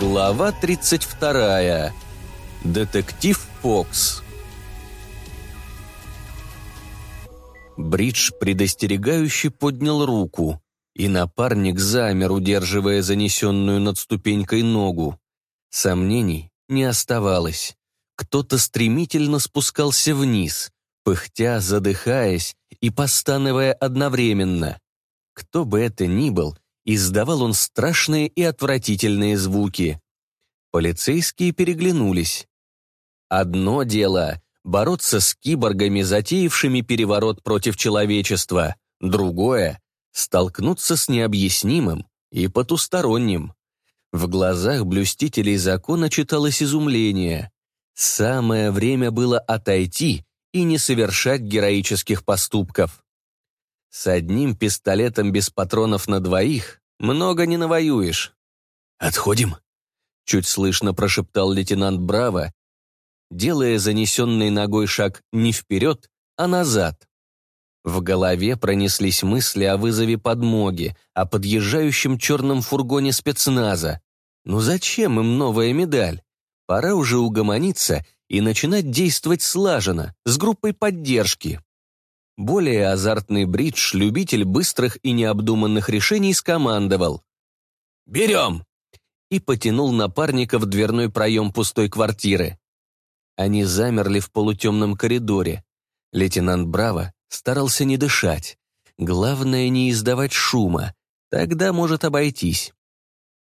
Глава 32. Детектив Фокс. Бридж предостерегающе поднял руку, и напарник замер, удерживая занесенную над ступенькой ногу. Сомнений не оставалось. Кто-то стремительно спускался вниз, пыхтя, задыхаясь и постановая одновременно. Кто бы это ни был, издавал он страшные и отвратительные звуки. Полицейские переглянулись. Одно дело — бороться с киборгами, затеявшими переворот против человечества, другое — столкнуться с необъяснимым и потусторонним. В глазах блюстителей закона читалось изумление. Самое время было отойти и не совершать героических поступков. С одним пистолетом без патронов на двоих много не навоюешь. «Отходим», — чуть слышно прошептал лейтенант Браво, делая занесенный ногой шаг не вперед, а назад. В голове пронеслись мысли о вызове подмоги, о подъезжающем черном фургоне спецназа. Ну зачем им новая медаль? Пора уже угомониться и начинать действовать слаженно, с группой поддержки. Более азартный бридж, любитель быстрых и необдуманных решений, скомандовал. «Берем!» и потянул напарника в дверной проем пустой квартиры. Они замерли в полутемном коридоре. Лейтенант Браво старался не дышать. Главное, не издавать шума. Тогда может обойтись.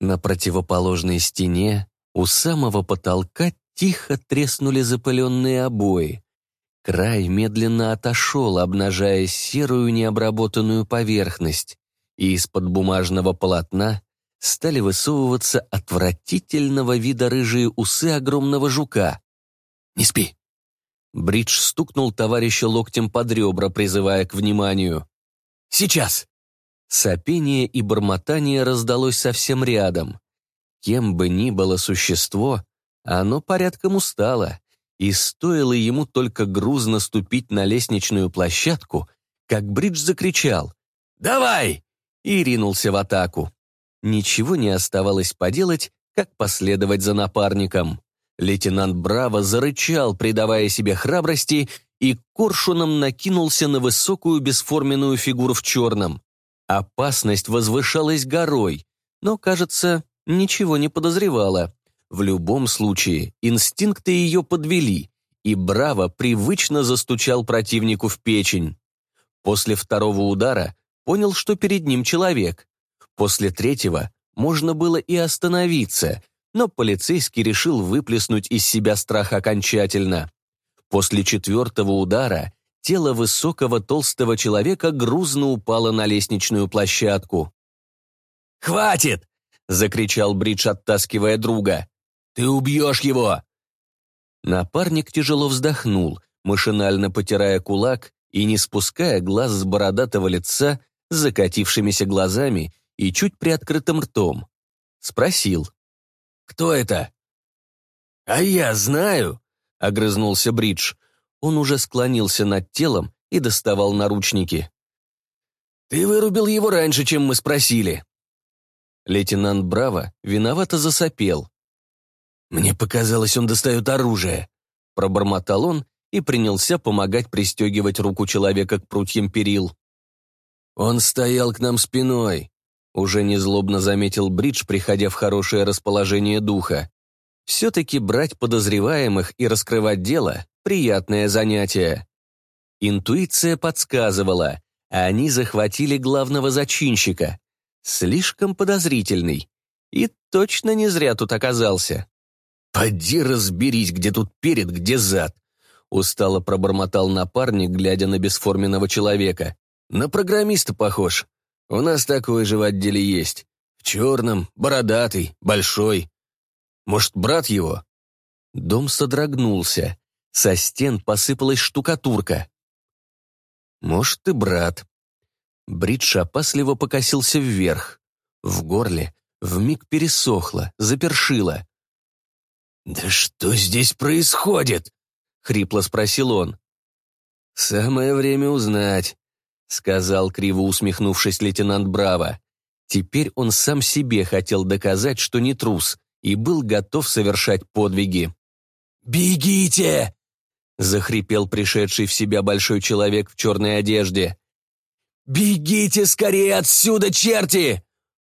На противоположной стене, у самого потолка, тихо треснули запыленные обои. Край медленно отошел, обнажая серую необработанную поверхность, и из-под бумажного полотна стали высовываться отвратительного вида рыжие усы огромного жука. «Не спи!» Бридж стукнул товарища локтем под ребра, призывая к вниманию. «Сейчас!» Сопение и бормотание раздалось совсем рядом. Кем бы ни было существо, оно порядком устало и стоило ему только грузно ступить на лестничную площадку, как Бридж закричал «Давай!» и ринулся в атаку. Ничего не оставалось поделать, как последовать за напарником. Лейтенант Браво зарычал, придавая себе храбрости, и коршуном накинулся на высокую бесформенную фигуру в черном. Опасность возвышалась горой, но, кажется, ничего не подозревала. В любом случае, инстинкты ее подвели, и Браво привычно застучал противнику в печень. После второго удара понял, что перед ним человек. После третьего можно было и остановиться, но полицейский решил выплеснуть из себя страх окончательно. После четвертого удара тело высокого толстого человека грузно упало на лестничную площадку. «Хватит!» — закричал Бридж, оттаскивая друга. Ты убьешь его!» Напарник тяжело вздохнул, машинально потирая кулак и не спуская глаз с бородатого лица с закатившимися глазами и чуть приоткрытым ртом. Спросил. «Кто это?» «А я знаю», — огрызнулся Бридж. Он уже склонился над телом и доставал наручники. «Ты вырубил его раньше, чем мы спросили». Лейтенант Браво виновато засопел. «Мне показалось, он достает оружие», — пробормотал он и принялся помогать пристегивать руку человека к прутьям перил. «Он стоял к нам спиной», — уже незлобно заметил Бридж, приходя в хорошее расположение духа. «Все-таки брать подозреваемых и раскрывать дело — приятное занятие». Интуиция подсказывала, а они захватили главного зачинщика. Слишком подозрительный. И точно не зря тут оказался. «Поди разберись, где тут перед, где зад!» Устало пробормотал напарник, глядя на бесформенного человека. «На программиста похож. У нас такой же в отделе есть. В черном, бородатый, большой. Может, брат его?» Дом содрогнулся. Со стен посыпалась штукатурка. «Может, и брат». Бридж опасливо покосился вверх. В горле вмиг пересохло, запершило. «Да что здесь происходит?» — хрипло спросил он. «Самое время узнать», — сказал, криво усмехнувшись лейтенант Браво. Теперь он сам себе хотел доказать, что не трус, и был готов совершать подвиги. «Бегите!» — захрипел пришедший в себя большой человек в черной одежде. «Бегите скорее отсюда, черти!»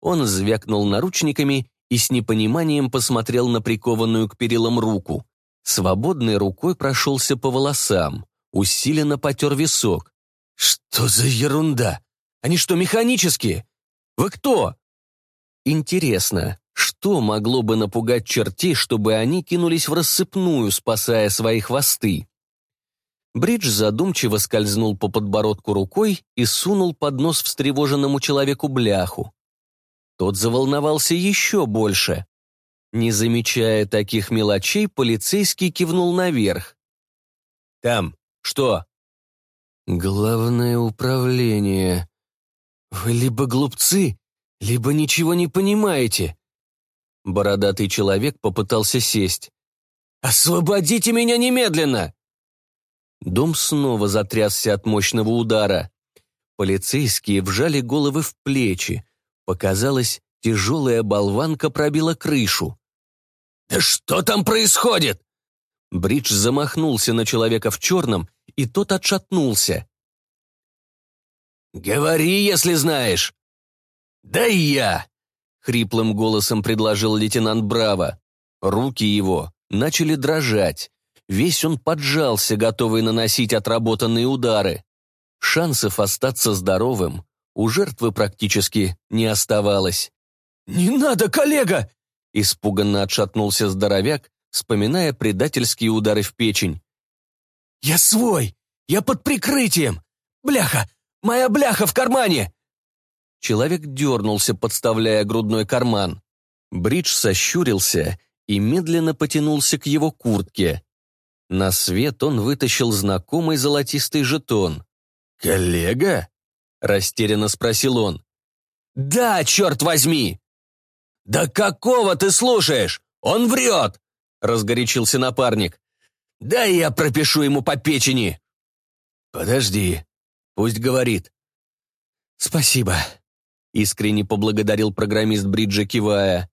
Он звякнул наручниками и с непониманием посмотрел на прикованную к перилам руку. Свободной рукой прошелся по волосам, усиленно потер висок. «Что за ерунда? Они что, механические? Вы кто?» Интересно, что могло бы напугать чертей, чтобы они кинулись в рассыпную, спасая свои хвосты? Бридж задумчиво скользнул по подбородку рукой и сунул под нос встревоженному человеку бляху. Тот заволновался еще больше. Не замечая таких мелочей, полицейский кивнул наверх. «Там, что?» «Главное управление. Вы либо глупцы, либо ничего не понимаете». Бородатый человек попытался сесть. «Освободите меня немедленно!» Дом снова затрясся от мощного удара. Полицейские вжали головы в плечи. Показалось, тяжелая болванка пробила крышу. «Да что там происходит?» Бридж замахнулся на человека в черном, и тот отшатнулся. «Говори, если знаешь!» «Да и я!» — хриплым голосом предложил лейтенант Браво. Руки его начали дрожать. Весь он поджался, готовый наносить отработанные удары. Шансов остаться здоровым у жертвы практически не оставалось. «Не надо, коллега!» Испуганно отшатнулся здоровяк, вспоминая предательские удары в печень. «Я свой! Я под прикрытием! Бляха! Моя бляха в кармане!» Человек дернулся, подставляя грудной карман. Бридж сощурился и медленно потянулся к его куртке. На свет он вытащил знакомый золотистый жетон. «Коллега?» — растерянно спросил он. «Да, черт возьми!» «Да какого ты слушаешь? Он врет!» — разгорячился напарник. «Да я пропишу ему по печени!» «Подожди, пусть говорит». «Спасибо», — искренне поблагодарил программист Бриджа, кивая.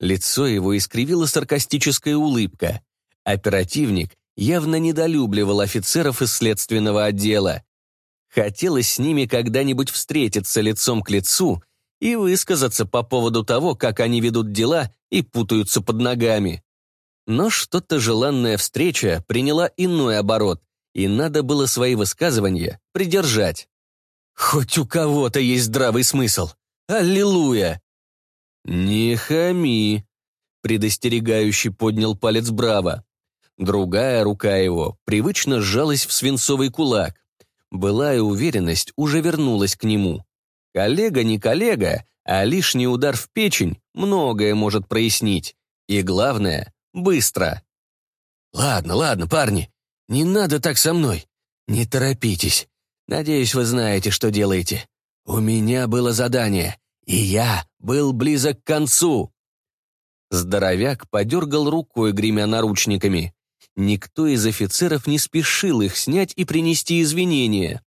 Лицо его искривила саркастическая улыбка. Оперативник явно недолюбливал офицеров из следственного отдела. Хотелось с ними когда-нибудь встретиться лицом к лицу и высказаться по поводу того, как они ведут дела и путаются под ногами. Но что-то желанная встреча приняла иной оборот, и надо было свои высказывания придержать. Хоть у кого-то есть здравый смысл. Аллилуйя! «Не хами!» — предостерегающий поднял палец Браво. Другая рука его привычно сжалась в свинцовый кулак. Былая уверенность уже вернулась к нему. Коллега не коллега, а лишний удар в печень многое может прояснить. И главное — быстро. «Ладно, ладно, парни, не надо так со мной. Не торопитесь. Надеюсь, вы знаете, что делаете. У меня было задание, и я был близок к концу». Здоровяк подергал рукой, гремя наручниками. Никто из офицеров не спешил их снять и принести извинения.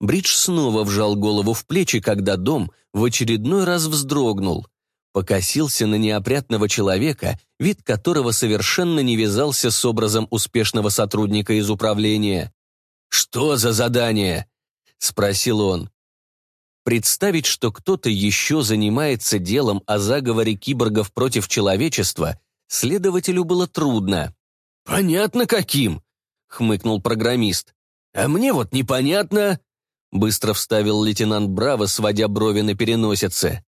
Бридж снова вжал голову в плечи, когда дом в очередной раз вздрогнул. Покосился на неопрятного человека, вид которого совершенно не вязался с образом успешного сотрудника из управления. «Что за задание?» — спросил он. Представить, что кто-то еще занимается делом о заговоре киборгов против человечества, следователю было трудно. «Понятно, каким», — хмыкнул программист. «А мне вот непонятно», — быстро вставил лейтенант Браво, сводя брови на переносице.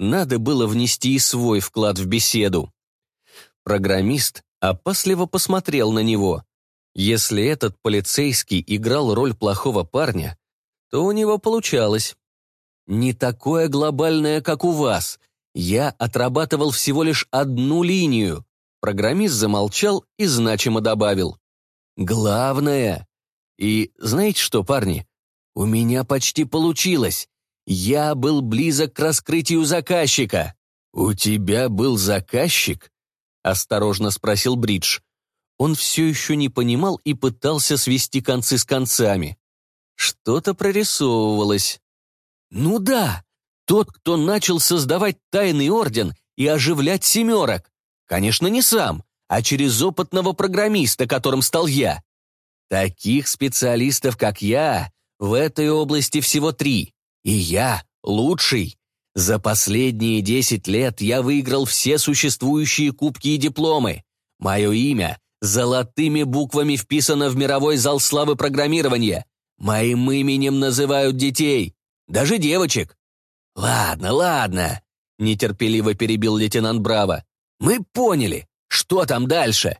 Надо было внести и свой вклад в беседу. Программист опасливо посмотрел на него. Если этот полицейский играл роль плохого парня, то у него получалось. «Не такое глобальное, как у вас. Я отрабатывал всего лишь одну линию. Программист замолчал и значимо добавил. «Главное. И знаете что, парни? У меня почти получилось. Я был близок к раскрытию заказчика». «У тебя был заказчик?» — осторожно спросил Бридж. Он все еще не понимал и пытался свести концы с концами. Что-то прорисовывалось. «Ну да, тот, кто начал создавать тайный орден и оживлять семерок. Конечно, не сам, а через опытного программиста, которым стал я. Таких специалистов, как я, в этой области всего три. И я лучший. За последние десять лет я выиграл все существующие кубки и дипломы. Мое имя золотыми буквами вписано в мировой зал славы программирования. Моим именем называют детей, даже девочек. Ладно, ладно, нетерпеливо перебил лейтенант Браво. Мы поняли, что там дальше.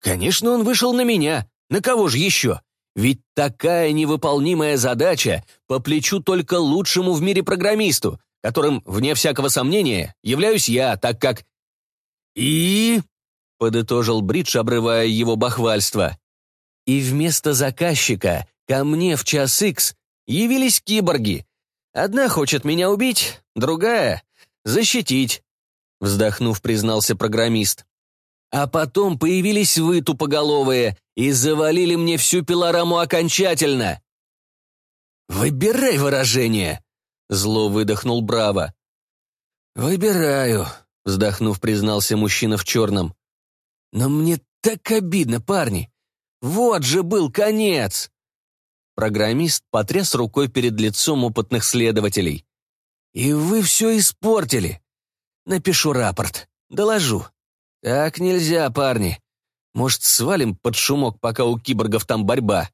Конечно, он вышел на меня. На кого же еще? Ведь такая невыполнимая задача по плечу только лучшему в мире программисту, которым, вне всякого сомнения, являюсь я, так как... И... подытожил Бридж, обрывая его бахвальство. И вместо заказчика ко мне в час икс явились киборги. Одна хочет меня убить, другая — защитить. Вздохнув, признался программист. А потом появились вы, тупоголовые, и завалили мне всю пилораму окончательно. «Выбирай выражение!» — зло выдохнул Браво. «Выбираю», — вздохнув, признался мужчина в черном. «Но мне так обидно, парни. Вот же был конец!» Программист потряс рукой перед лицом опытных следователей. «И вы все испортили. Напишу рапорт. Доложу. Так нельзя, парни. Может, свалим под шумок, пока у киборгов там борьба?»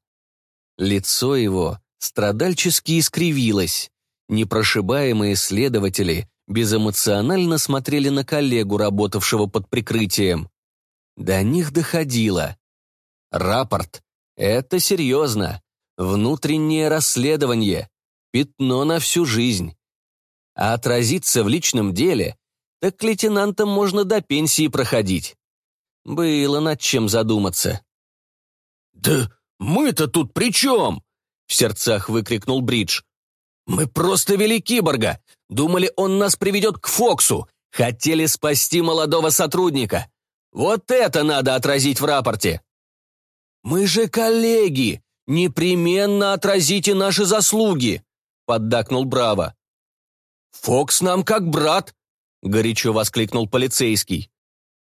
Лицо его страдальчески искривилось. Непрошибаемые следователи безэмоционально смотрели на коллегу, работавшего под прикрытием. До них доходило. Рапорт — это серьезно. Внутреннее расследование. Пятно на всю жизнь. А отразиться в личном деле, так лейтенантам можно до пенсии проходить. Было над чем задуматься. «Да мы-то тут при чем?» — в сердцах выкрикнул Бридж. «Мы просто вели киборга. Думали, он нас приведет к Фоксу. Хотели спасти молодого сотрудника. Вот это надо отразить в рапорте!» «Мы же коллеги! Непременно отразите наши заслуги!» — поддакнул Браво. «Фокс нам как брат!» — горячо воскликнул полицейский.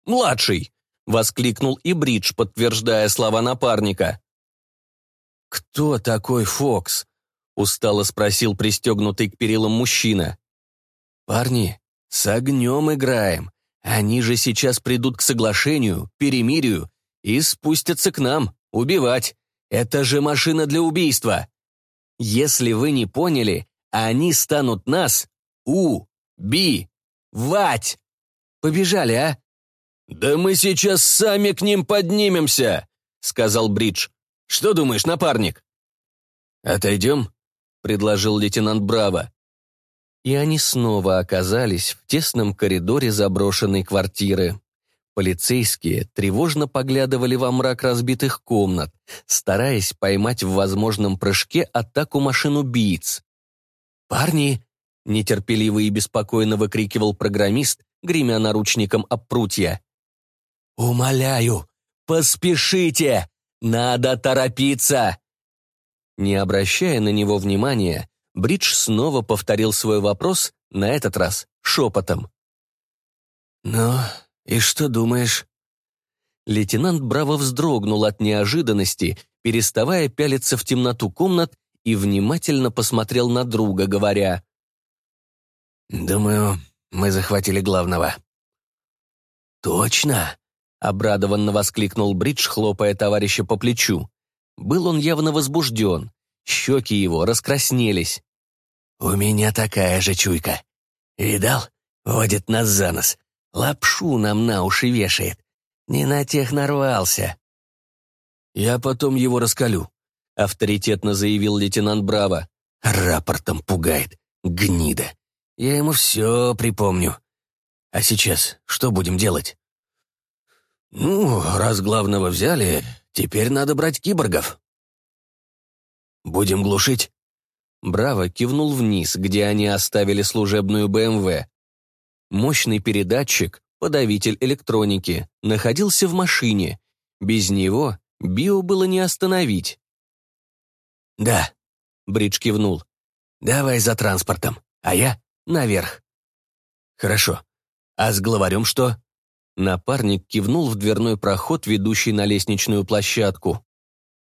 «Младший!» — воскликнул и Бридж, подтверждая слова напарника. «Кто такой Фокс?» — устало спросил пристегнутый к перилам мужчина. «Парни, с огнем играем. Они же сейчас придут к соглашению, перемирию и спустятся к нам, убивать. Это же машина для убийства. Если вы не поняли, они станут нас у-би-вать. Побежали, а?» «Да мы сейчас сами к ним поднимемся», — сказал Бридж. «Что думаешь, напарник?» «Отойдем?» — предложил лейтенант Браво. И они снова оказались в тесном коридоре заброшенной квартиры. Полицейские тревожно поглядывали во мрак разбитых комнат, стараясь поймать в возможном прыжке атаку машин убийц. «Парни!» — нетерпеливо и беспокойно выкрикивал программист, гремя наручником об прутья. «Умоляю, поспешите! Надо торопиться!» Не обращая на него внимания, Бридж снова повторил свой вопрос, на этот раз шепотом. «Ну, и что думаешь?» Лейтенант Браво вздрогнул от неожиданности, переставая пялиться в темноту комнат и внимательно посмотрел на друга, говоря. «Думаю, мы захватили главного». «Точно?» Обрадованно воскликнул Бридж, хлопая товарища по плечу. Был он явно возбужден. Щеки его раскраснелись. «У меня такая же чуйка. Видал? Водит нас за нос. Лапшу нам на уши вешает. Не на тех нарвался». «Я потом его раскалю», — авторитетно заявил лейтенант Браво. «Рапортом пугает. Гнида. Я ему все припомню. А сейчас что будем делать?» «Ну, раз главного взяли, теперь надо брать киборгов». «Будем глушить?» Браво кивнул вниз, где они оставили служебную БМВ. Мощный передатчик, подавитель электроники, находился в машине. Без него био было не остановить. «Да», — Бридж кивнул. «Давай за транспортом, а я наверх». «Хорошо. А с главарем что?» Напарник кивнул в дверной проход, ведущий на лестничную площадку.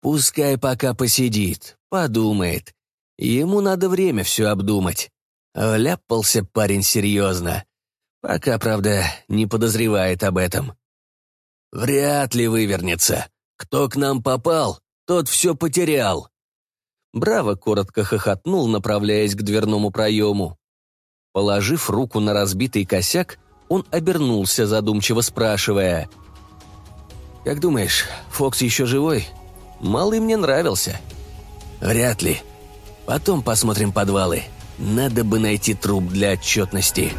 «Пускай пока посидит, подумает. Ему надо время все обдумать. Вляпался парень серьезно. Пока, правда, не подозревает об этом. Вряд ли вывернется. Кто к нам попал, тот все потерял». Браво коротко хохотнул, направляясь к дверному проему. Положив руку на разбитый косяк, он обернулся, задумчиво спрашивая. «Как думаешь, Фокс еще живой? Малый мне нравился». «Вряд ли. Потом посмотрим подвалы. Надо бы найти труп для отчетности».